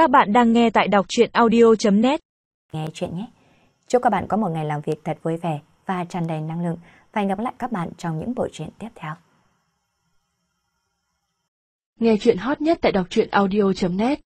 Các bạn đang nghe tại đọc chuyện audio.net Nghe chuyện nhé. Chúc các bạn có một ngày làm việc thật vui vẻ và tràn đầy năng lượng. Và hẹn gặp lại các bạn trong những bộ truyện tiếp theo. Nghe chuyện hot nhất tại đọc truyện audio.net